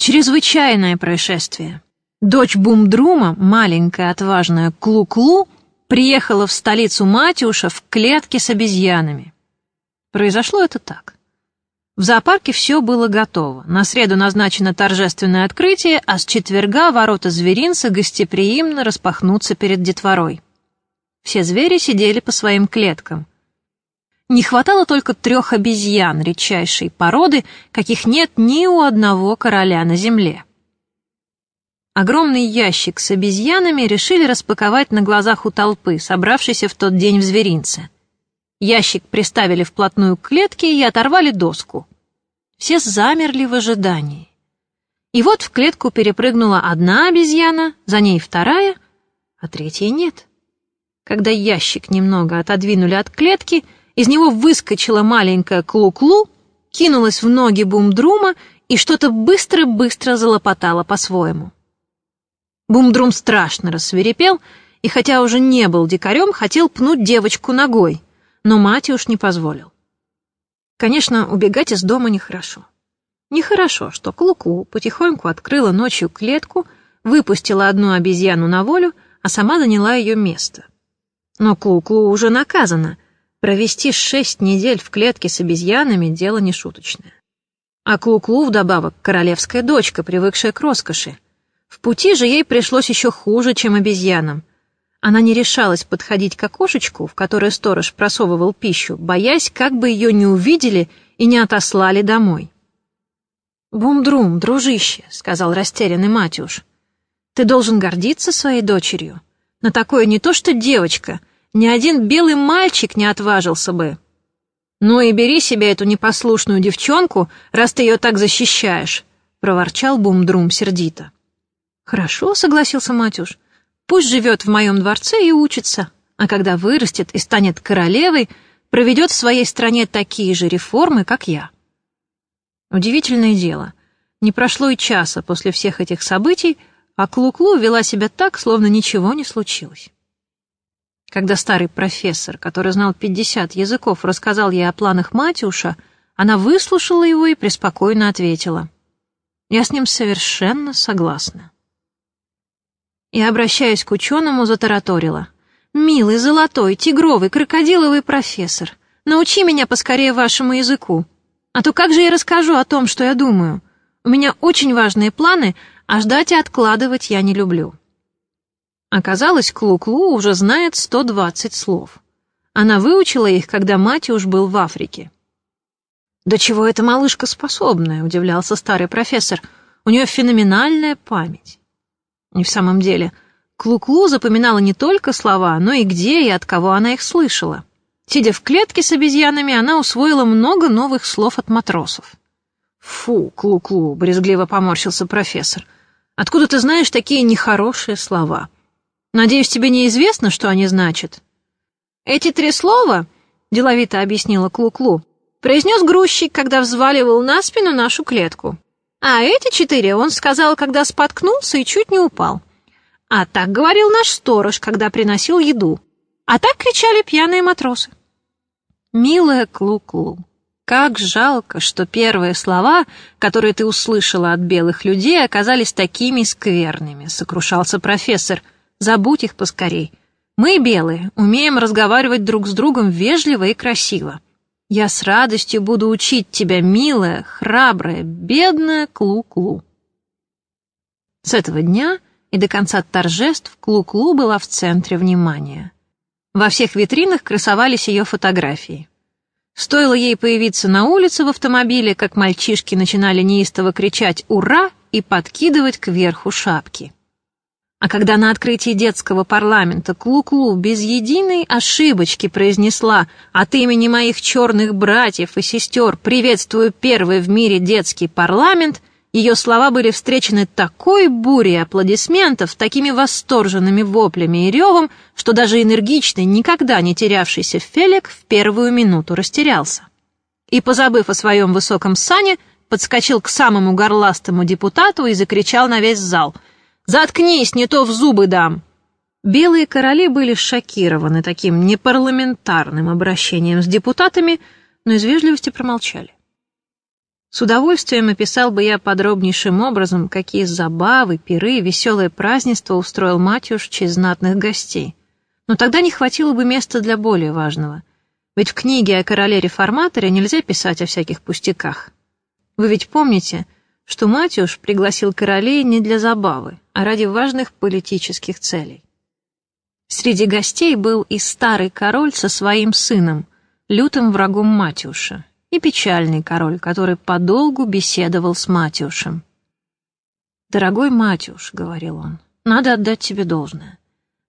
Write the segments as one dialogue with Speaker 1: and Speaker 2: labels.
Speaker 1: Чрезвычайное происшествие. Дочь Бумдрума, маленькая отважная Клу-Клу, приехала в столицу Матюша в клетке с обезьянами. Произошло это так. В зоопарке все было готово. На среду назначено торжественное открытие, а с четверга ворота зверинца гостеприимно распахнутся перед детворой. Все звери сидели по своим клеткам. Не хватало только трех обезьян редчайшей породы, каких нет ни у одного короля на земле. Огромный ящик с обезьянами решили распаковать на глазах у толпы, собравшейся в тот день в зверинце. Ящик приставили вплотную к клетке и оторвали доску. Все замерли в ожидании. И вот в клетку перепрыгнула одна обезьяна, за ней вторая, а третьей нет. Когда ящик немного отодвинули от клетки, из него выскочила маленькая Клу-Клу, кинулась в ноги Бумдрума и что-то быстро-быстро залопотала по-своему. Бумдрум страшно рассверепел и, хотя уже не был дикарем, хотел пнуть девочку ногой, но мать уж не позволил. Конечно, убегать из дома нехорошо. Нехорошо, что Клуку -клу потихоньку открыла ночью клетку, выпустила одну обезьяну на волю, а сама заняла ее место. Но Клуку -клу уже наказана. Провести шесть недель в клетке с обезьянами — дело нешуточное. А Клуку -клу вдобавок королевская дочка, привыкшая к роскоши. В пути же ей пришлось еще хуже, чем обезьянам. Она не решалась подходить к окошечку, в которое сторож просовывал пищу, боясь, как бы ее не увидели и не отослали домой. «Бум-друм, дружище», — сказал растерянный Матюш, — «ты должен гордиться своей дочерью. На такое не то что девочка, ни один белый мальчик не отважился бы. Ну и бери себе эту непослушную девчонку, раз ты ее так защищаешь», — проворчал Бум-друм сердито. «Хорошо», — согласился Матюш. «Пусть живет в моем дворце и учится, а когда вырастет и станет королевой, проведет в своей стране такие же реформы, как я». Удивительное дело. Не прошло и часа после всех этих событий, а Клуклу -клу вела себя так, словно ничего не случилось. Когда старый профессор, который знал пятьдесят языков, рассказал ей о планах Матюша, она выслушала его и преспокойно ответила. «Я с ним совершенно согласна» и, обращаясь к ученому, затараторила. «Милый, золотой, тигровый, крокодиловый профессор, научи меня поскорее вашему языку. А то как же я расскажу о том, что я думаю? У меня очень важные планы, а ждать и откладывать я не люблю». Оказалось, Клу-Клу уже знает 120 слов. Она выучила их, когда мать уж был в Африке. «Да чего эта малышка способная?» — удивлялся старый профессор. «У нее феноменальная память». И в самом деле, Клуклу -клу запоминала не только слова, но и где и от кого она их слышала. Сидя в клетке с обезьянами, она усвоила много новых слов от матросов. «Фу, Клуклу!» -клу, — брезгливо поморщился профессор. «Откуда ты знаешь такие нехорошие слова? Надеюсь, тебе неизвестно, что они значат?» «Эти три слова, — деловито объяснила Клуклу, -клу, — произнес грузчик, когда взваливал на спину нашу клетку. А эти четыре он сказал, когда споткнулся и чуть не упал. А так говорил наш сторож, когда приносил еду. А так кричали пьяные матросы. «Милая Клу-Клу, как жалко, что первые слова, которые ты услышала от белых людей, оказались такими скверными», — сокрушался профессор. «Забудь их поскорей. Мы, белые, умеем разговаривать друг с другом вежливо и красиво. Я с радостью буду учить тебя, милая, храбрая, бедная Клу-Клу. С этого дня и до конца торжеств Клу-Клу была в центре внимания. Во всех витринах красовались ее фотографии. Стоило ей появиться на улице в автомобиле, как мальчишки начинали неистово кричать «Ура!» и подкидывать кверху шапки. А когда на открытии детского парламента Клу-Клу без единой ошибочки произнесла «От имени моих черных братьев и сестер приветствую первый в мире детский парламент», ее слова были встречены такой бурей аплодисментов, такими восторженными воплями и ревом, что даже энергичный, никогда не терявшийся Фелик в первую минуту растерялся. И, позабыв о своем высоком сане, подскочил к самому горластому депутату и закричал на весь зал — Заткнись, не то в зубы дам!» Белые короли были шокированы таким непарламентарным обращением с депутатами, но из вежливости промолчали. С удовольствием описал бы я подробнейшим образом, какие забавы, пиры, веселое празднество устроил Матюш через знатных гостей. Но тогда не хватило бы места для более важного. Ведь в книге о короле-реформаторе нельзя писать о всяких пустяках. Вы ведь помните, что Матюш пригласил королей не для забавы, а ради важных политических целей. Среди гостей был и старый король со своим сыном, лютым врагом Матюша, и печальный король, который подолгу беседовал с Матюшем. «Дорогой Матюш», — говорил он, — «надо отдать тебе должное.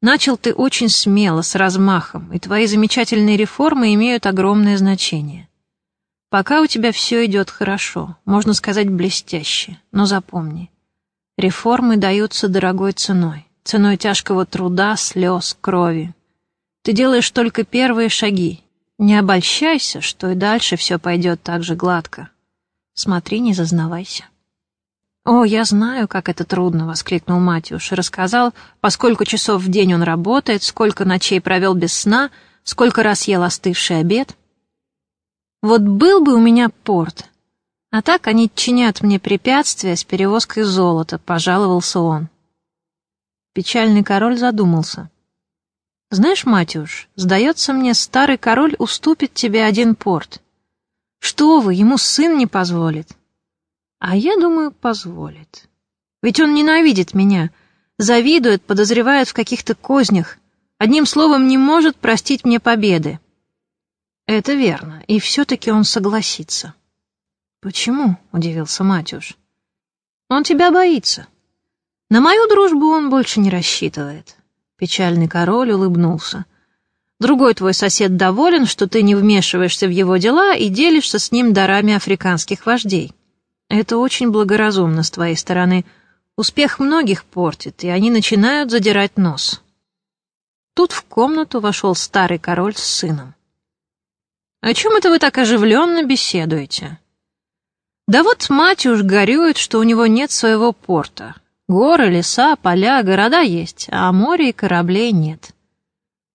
Speaker 1: Начал ты очень смело, с размахом, и твои замечательные реформы имеют огромное значение. Пока у тебя все идет хорошо, можно сказать блестяще, но запомни, реформы даются дорогой ценой, ценой тяжкого труда, слез, крови. Ты делаешь только первые шаги, не обольщайся, что и дальше все пойдет так же гладко. Смотри, не зазнавайся. «О, я знаю, как это трудно!» — воскликнул Матюш и рассказал, поскольку часов в день он работает, сколько ночей провел без сна, сколько раз ел остывший обед. «Вот был бы у меня порт, а так они чинят мне препятствия с перевозкой золота», — пожаловался он. Печальный король задумался. Знаешь, Матюш, сдается мне, старый король уступит тебе один порт. Что вы, ему сын не позволит. А я думаю, позволит. Ведь он ненавидит меня, завидует, подозревает в каких-то кознях, одним словом, не может простить мне победы. Это верно, и все-таки он согласится. Почему? — удивился Матюш. Он тебя боится. На мою дружбу он больше не рассчитывает. Печальный король улыбнулся. Другой твой сосед доволен, что ты не вмешиваешься в его дела и делишься с ним дарами африканских вождей. Это очень благоразумно с твоей стороны. Успех многих портит, и они начинают задирать нос. Тут в комнату вошел старый король с сыном. «О чем это вы так оживленно беседуете?» «Да вот мать уж горюет, что у него нет своего порта. Горы, леса, поля, города есть, а моря и кораблей нет.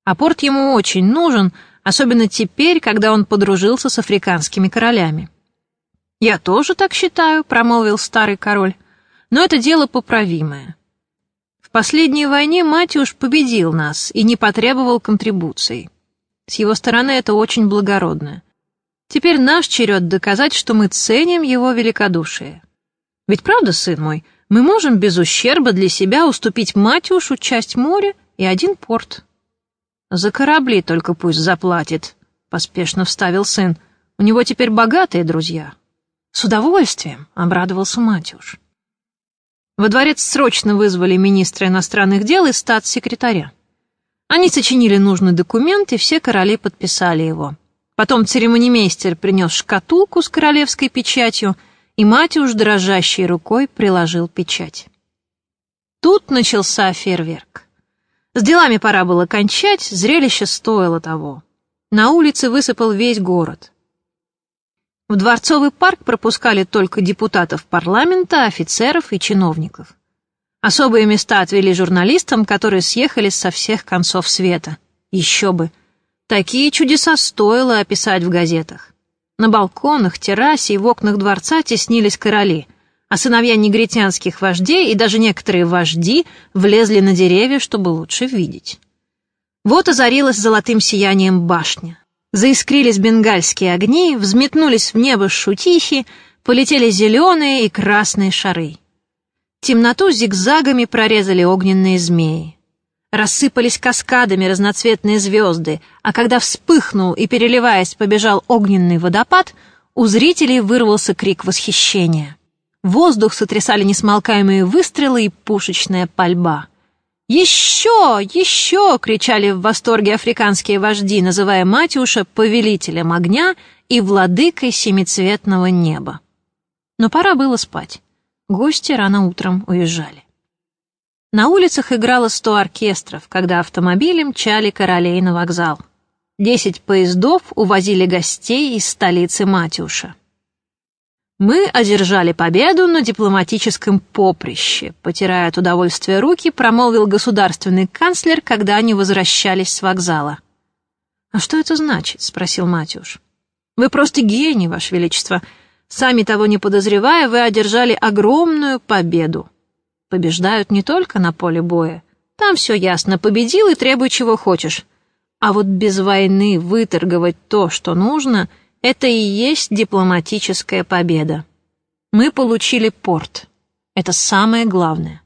Speaker 1: А порт ему очень нужен, особенно теперь, когда он подружился с африканскими королями. «Я тоже так считаю», — промолвил старый король, — «но это дело поправимое. В последней войне Матюш победил нас и не потребовал контрибуций. С его стороны это очень благородно. Теперь наш черед доказать, что мы ценим его великодушие. Ведь правда, сын мой, мы можем без ущерба для себя уступить Матюшу часть моря и один порт. За корабли только пусть заплатит, поспешно вставил сын. У него теперь богатые друзья. С удовольствием, обрадовался Матюш. Во дворец срочно вызвали министра иностранных дел и статс-секретаря. Они сочинили нужный документ, и все короли подписали его. Потом церемонимейстер принес шкатулку с королевской печатью — и Матюш дрожащей рукой приложил печать. Тут начался фейерверк. С делами пора было кончать, зрелище стоило того. На улице высыпал весь город. В Дворцовый парк пропускали только депутатов парламента, офицеров и чиновников. Особые места отвели журналистам, которые съехали со всех концов света. Еще бы. Такие чудеса стоило описать в газетах. На балконах, террасе и в окнах дворца теснились короли, а сыновья негритянских вождей и даже некоторые вожди влезли на деревья, чтобы лучше видеть. Вот озарилась золотым сиянием башня. Заискрились бенгальские огни, взметнулись в небо шутихи, полетели зеленые и красные шары. Темноту зигзагами прорезали огненные змеи рассыпались каскадами разноцветные звезды, а когда вспыхнул и, переливаясь, побежал огненный водопад, у зрителей вырвался крик восхищения. Воздух сотрясали несмолкаемые выстрелы и пушечная пальба. «Еще! Еще!» — кричали в восторге африканские вожди, называя Матюша повелителем огня и владыкой семицветного неба. Но пора было спать. Гости рано утром уезжали. На улицах играло сто оркестров, когда автомобили мчали королей на вокзал. Десять поездов увозили гостей из столицы Матюша. Мы одержали победу на дипломатическом поприще, потирая от удовольствия руки, промолвил государственный канцлер, когда они возвращались с вокзала. «А что это значит?» — спросил Матюш. «Вы просто гений, Ваше Величество. Сами того не подозревая, вы одержали огромную победу. Побеждают не только на поле боя. Там все ясно, победил и требуй чего хочешь. А вот без войны выторговать то, что нужно, это и есть дипломатическая победа. Мы получили порт. Это самое главное.